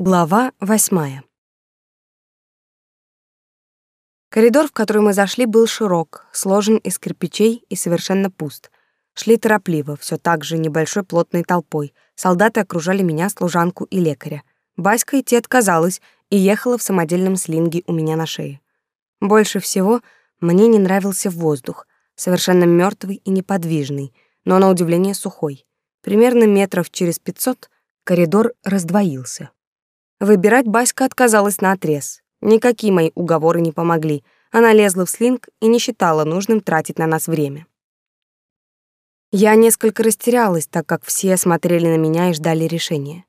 Глава восьмая. Коридор, в который мы зашли, был широк, сложен из кирпичей и совершенно пуст. Шли торопливо, все так же небольшой плотной толпой. Солдаты окружали меня, служанку и лекаря. Баська идти отказалась и ехала в самодельном слинге у меня на шее. Больше всего мне не нравился воздух, совершенно мертвый и неподвижный, но на удивление сухой. Примерно метров через пятьсот коридор раздвоился. Выбирать Баська отказалась наотрез. Никакие мои уговоры не помогли. Она лезла в слинг и не считала нужным тратить на нас время. Я несколько растерялась, так как все смотрели на меня и ждали решения.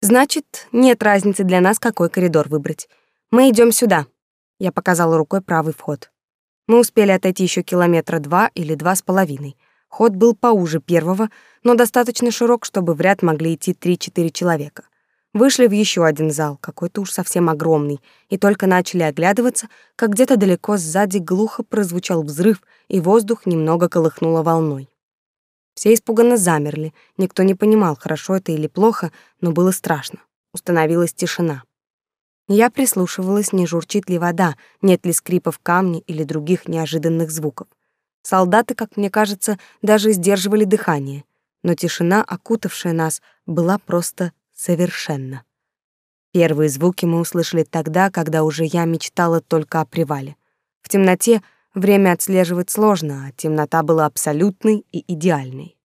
Значит, нет разницы для нас, какой коридор выбрать. Мы идем сюда. Я показала рукой правый вход. Мы успели отойти еще километра два или два с половиной. Ход был поуже первого, но достаточно широк, чтобы в ряд могли идти три-четыре человека. Вышли в еще один зал, какой-то уж совсем огромный, и только начали оглядываться, как где-то далеко сзади глухо прозвучал взрыв, и воздух немного колыхнуло волной. Все испуганно замерли, никто не понимал, хорошо это или плохо, но было страшно. Установилась тишина. Я прислушивалась, не журчит ли вода, нет ли скрипов камня или других неожиданных звуков. Солдаты, как мне кажется, даже сдерживали дыхание, но тишина, окутавшая нас, была просто Совершенно. Первые звуки мы услышали тогда, когда уже я мечтала только о привале. В темноте время отслеживать сложно, а темнота была абсолютной и идеальной.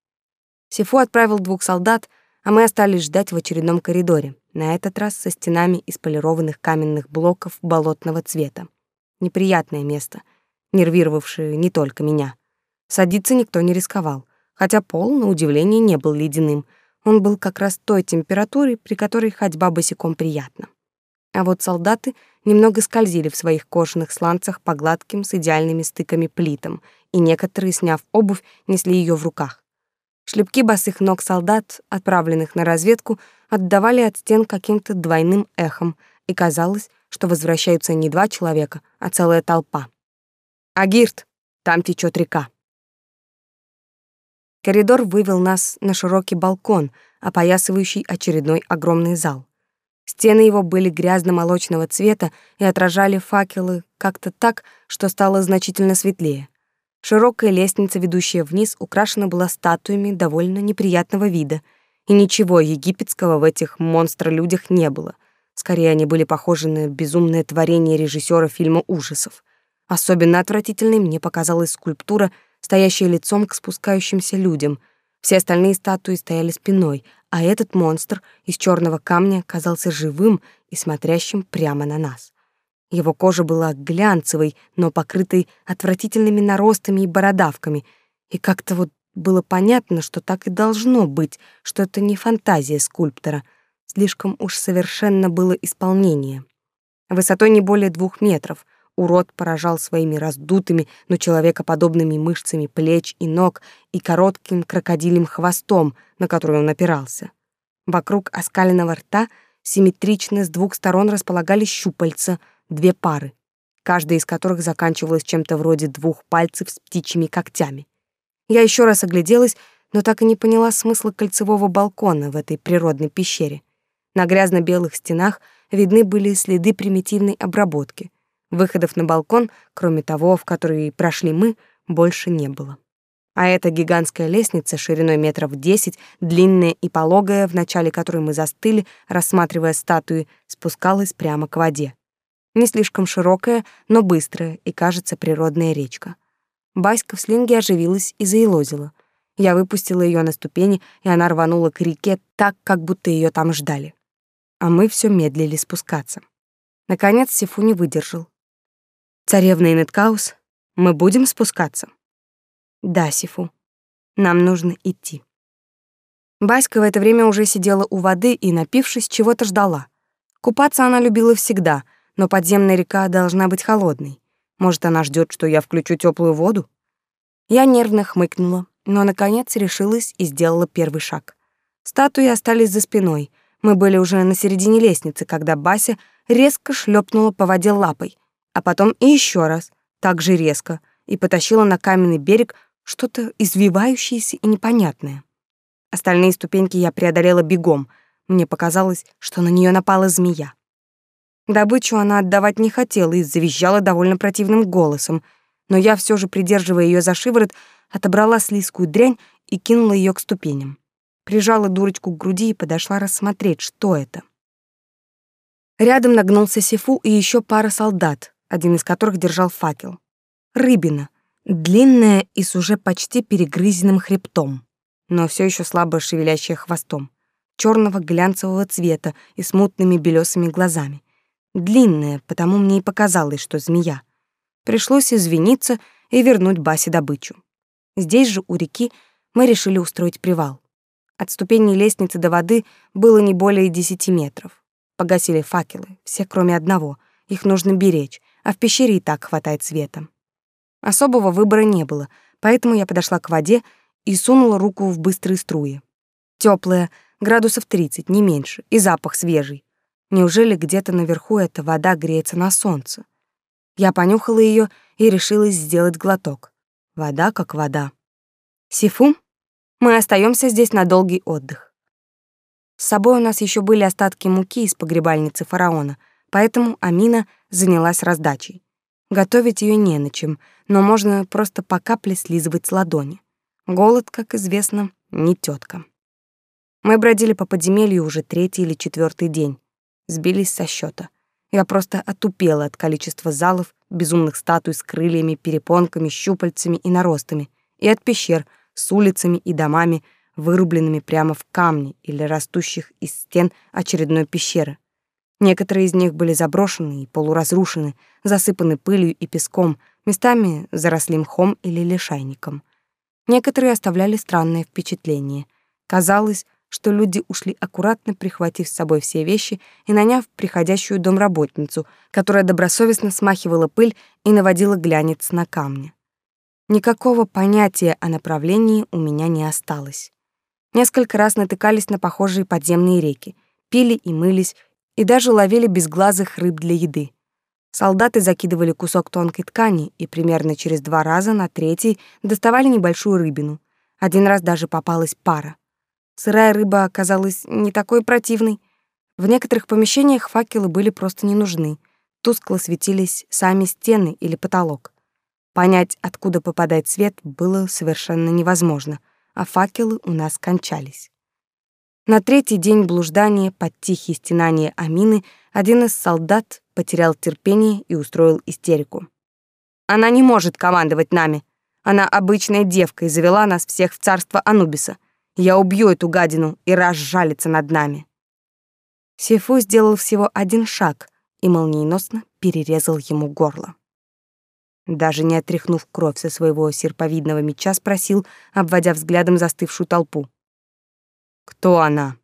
Сифу отправил двух солдат, а мы остались ждать в очередном коридоре, на этот раз со стенами из полированных каменных блоков болотного цвета. Неприятное место, нервировавшее не только меня. Садиться никто не рисковал, хотя пол, на удивление, не был ледяным — он был как раз той температуры, при которой ходьба босиком приятна. А вот солдаты немного скользили в своих кожаных сланцах по гладким с идеальными стыками плитам, и некоторые, сняв обувь, несли ее в руках. Шлепки босых ног солдат, отправленных на разведку, отдавали от стен каким-то двойным эхом, и казалось, что возвращаются не два человека, а целая толпа. «Агирт, там течет река». Коридор вывел нас на широкий балкон, опоясывающий очередной огромный зал. Стены его были грязно-молочного цвета и отражали факелы как-то так, что стало значительно светлее. Широкая лестница, ведущая вниз, украшена была статуями довольно неприятного вида, и ничего египетского в этих монстр-людях не было. Скорее, они были похожи на безумное творение режиссера фильма ужасов. Особенно отвратительной мне показалась скульптура — стоящая лицом к спускающимся людям. Все остальные статуи стояли спиной, а этот монстр из черного камня казался живым и смотрящим прямо на нас. Его кожа была глянцевой, но покрытой отвратительными наростами и бородавками, и как-то вот было понятно, что так и должно быть, что это не фантазия скульптора. Слишком уж совершенно было исполнение. Высотой не более двух метров, Урод поражал своими раздутыми, но человекоподобными мышцами плеч и ног и коротким крокодилем хвостом, на который он опирался. Вокруг оскаленного рта симметрично с двух сторон располагались щупальца, две пары, каждая из которых заканчивалась чем-то вроде двух пальцев с птичьими когтями. Я еще раз огляделась, но так и не поняла смысла кольцевого балкона в этой природной пещере. На грязно-белых стенах видны были следы примитивной обработки — Выходов на балкон, кроме того, в который прошли мы, больше не было. А эта гигантская лестница шириной метров десять, длинная и пологая, в начале которой мы застыли, рассматривая статуи, спускалась прямо к воде. Не слишком широкая, но быстрая и, кажется, природная речка. Баська в слинге оживилась и заилозила. Я выпустила ее на ступени, и она рванула к реке так, как будто ее там ждали. А мы все медлили спускаться. Наконец Сифу не выдержал. Царевна Инеткаус, мы будем спускаться? Да, Сифу. Нам нужно идти. Баська в это время уже сидела у воды и, напившись, чего-то ждала. Купаться она любила всегда, но подземная река должна быть холодной. Может, она ждет, что я включу теплую воду? Я нервно хмыкнула, но, наконец, решилась и сделала первый шаг. Статуи остались за спиной. Мы были уже на середине лестницы, когда Бася резко шлепнула по воде лапой а потом и еще раз, так же резко, и потащила на каменный берег что-то извивающееся и непонятное. Остальные ступеньки я преодолела бегом. Мне показалось, что на нее напала змея. Добычу она отдавать не хотела и завизжала довольно противным голосом, но я все же, придерживая ее за шиворот, отобрала слизкую дрянь и кинула ее к ступеням. Прижала дурочку к груди и подошла рассмотреть, что это. Рядом нагнулся Сифу и еще пара солдат, один из которых держал факел. Рыбина, длинная и с уже почти перегрызенным хребтом, но все еще слабо шевелящая хвостом, черного глянцевого цвета и с мутными белесыми глазами. Длинная, потому мне и показалось, что змея. Пришлось извиниться и вернуть Басе добычу. Здесь же, у реки, мы решили устроить привал. От ступеней лестницы до воды было не более десяти метров. Погасили факелы, все кроме одного. Их нужно беречь, а в пещере и так хватает света. Особого выбора не было, поэтому я подошла к воде и сунула руку в быстрые струи. Теплая, градусов 30, не меньше, и запах свежий. Неужели где-то наверху эта вода греется на солнце? Я понюхала ее и решилась сделать глоток. Вода как вода. Сифу, мы остаемся здесь на долгий отдых. С собой у нас еще были остатки муки из погребальницы фараона, поэтому Амина занялась раздачей. Готовить ее не на чем, но можно просто по капле слизывать с ладони. Голод, как известно, не тетка. Мы бродили по подземелью уже третий или четвертый день. Сбились со счета. Я просто отупела от количества залов, безумных статуй с крыльями, перепонками, щупальцами и наростами, и от пещер с улицами и домами, вырубленными прямо в камне или растущих из стен очередной пещеры. Некоторые из них были заброшены и полуразрушены, засыпаны пылью и песком, местами заросли мхом или лишайником. Некоторые оставляли странное впечатление. Казалось, что люди ушли аккуратно, прихватив с собой все вещи и наняв приходящую домработницу, которая добросовестно смахивала пыль и наводила глянец на камни. Никакого понятия о направлении у меня не осталось. Несколько раз натыкались на похожие подземные реки, пили и мылись, и даже ловили безглазых рыб для еды. Солдаты закидывали кусок тонкой ткани и примерно через два раза на третий доставали небольшую рыбину. Один раз даже попалась пара. Сырая рыба оказалась не такой противной. В некоторых помещениях факелы были просто не нужны. Тускло светились сами стены или потолок. Понять, откуда попадает свет, было совершенно невозможно — а факелы у нас кончались. На третий день блуждания под тихие стенания Амины один из солдат потерял терпение и устроил истерику. «Она не может командовать нами. Она обычная девка и завела нас всех в царство Анубиса. Я убью эту гадину и разжалится над нами». Сифу сделал всего один шаг и молниеносно перерезал ему горло. Даже не отряхнув кровь со своего серповидного меча, спросил, обводя взглядом застывшую толпу. «Кто она?»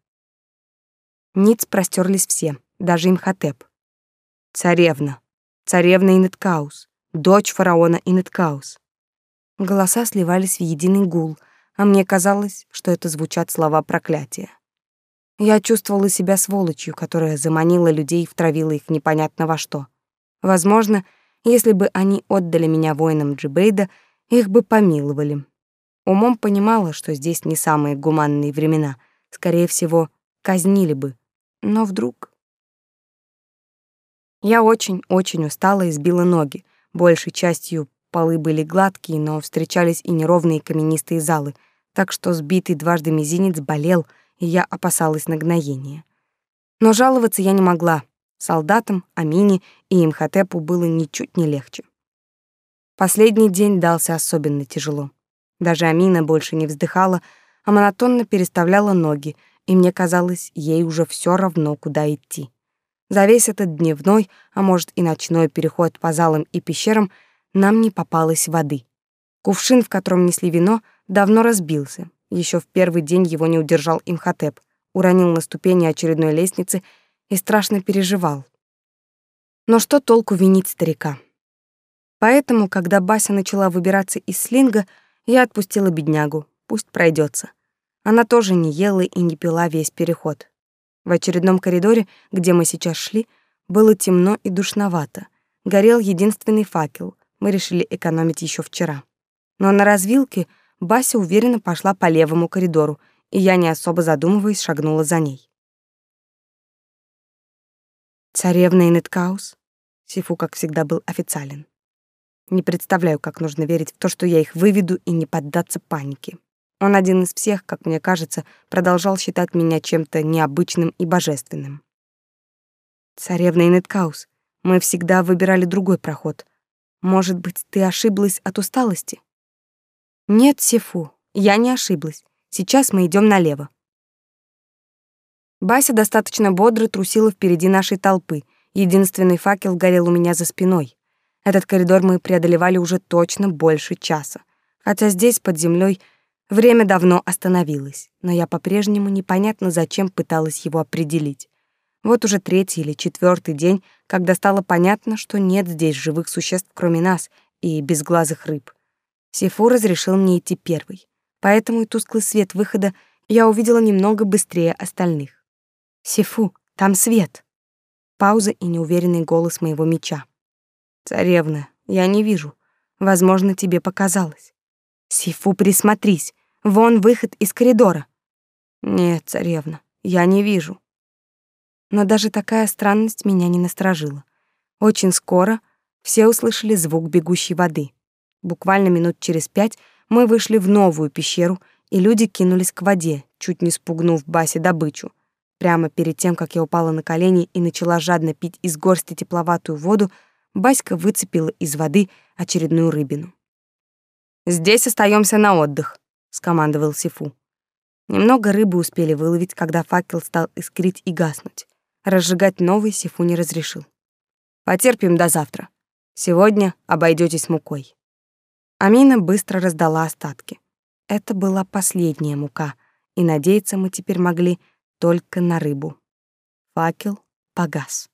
Ниц простерлись все, даже Имхотеп. «Царевна. Царевна Инеткаус. Дочь фараона Инеткаус». Голоса сливались в единый гул, а мне казалось, что это звучат слова проклятия. Я чувствовала себя сволочью, которая заманила людей и втравила их непонятно во что. Возможно, если бы они отдали меня воинам Джибейда, их бы помиловали. Умом понимала, что здесь не самые гуманные времена. Скорее всего, казнили бы. Но вдруг... Я очень-очень устала и сбила ноги. Большей частью полы были гладкие, но встречались и неровные каменистые залы, так что сбитый дважды мизинец болел, и я опасалась нагноения. Но жаловаться я не могла. Солдатам, Амине и Имхотепу было ничуть не легче. Последний день дался особенно тяжело. Даже Амина больше не вздыхала, а монотонно переставляла ноги, и мне казалось, ей уже все равно, куда идти. За весь этот дневной, а может и ночной переход по залам и пещерам нам не попалось воды. Кувшин, в котором несли вино, давно разбился. Еще в первый день его не удержал Имхотеп, уронил на ступени очередной лестницы и страшно переживал. Но что толку винить старика? Поэтому, когда Бася начала выбираться из слинга, я отпустила беднягу, пусть пройдется. Она тоже не ела и не пила весь переход. В очередном коридоре, где мы сейчас шли, было темно и душновато. Горел единственный факел. Мы решили экономить еще вчера. Но на развилке Бася уверенно пошла по левому коридору, и я, не особо задумываясь, шагнула за ней. Царевна Инеткаус? Сифу, как всегда, был официален. Не представляю, как нужно верить в то, что я их выведу и не поддаться панике. Он один из всех, как мне кажется, продолжал считать меня чем-то необычным и божественным. Царевна Инеткаус, мы всегда выбирали другой проход. Может быть, ты ошиблась от усталости? Нет, Сифу, я не ошиблась. Сейчас мы идем налево. Бася достаточно бодро трусила впереди нашей толпы. Единственный факел горел у меня за спиной. Этот коридор мы преодолевали уже точно больше часа. Хотя здесь, под землей, время давно остановилось, но я по-прежнему непонятно зачем пыталась его определить. Вот уже третий или четвертый день, когда стало понятно, что нет здесь живых существ, кроме нас и безглазых рыб. Сифу разрешил мне идти первый, поэтому и тусклый свет выхода я увидела немного быстрее остальных. Сифу, там свет. Пауза и неуверенный голос моего меча. Царевна, я не вижу. Возможно, тебе показалось. Сифу, присмотрись. Вон выход из коридора. Нет, царевна, я не вижу. Но даже такая странность меня не насторожила. Очень скоро все услышали звук бегущей воды. Буквально минут через пять мы вышли в новую пещеру, и люди кинулись к воде, чуть не спугнув Басе добычу. Прямо перед тем, как я упала на колени и начала жадно пить из горсти тепловатую воду, Баська выцепила из воды очередную рыбину. «Здесь остаемся на отдых», — скомандовал Сифу. Немного рыбы успели выловить, когда факел стал искрить и гаснуть. Разжигать новый Сифу не разрешил. «Потерпим до завтра. Сегодня обойдетесь мукой». Амина быстро раздала остатки. Это была последняя мука, и надеяться мы теперь могли только на рыбу. Факел погас.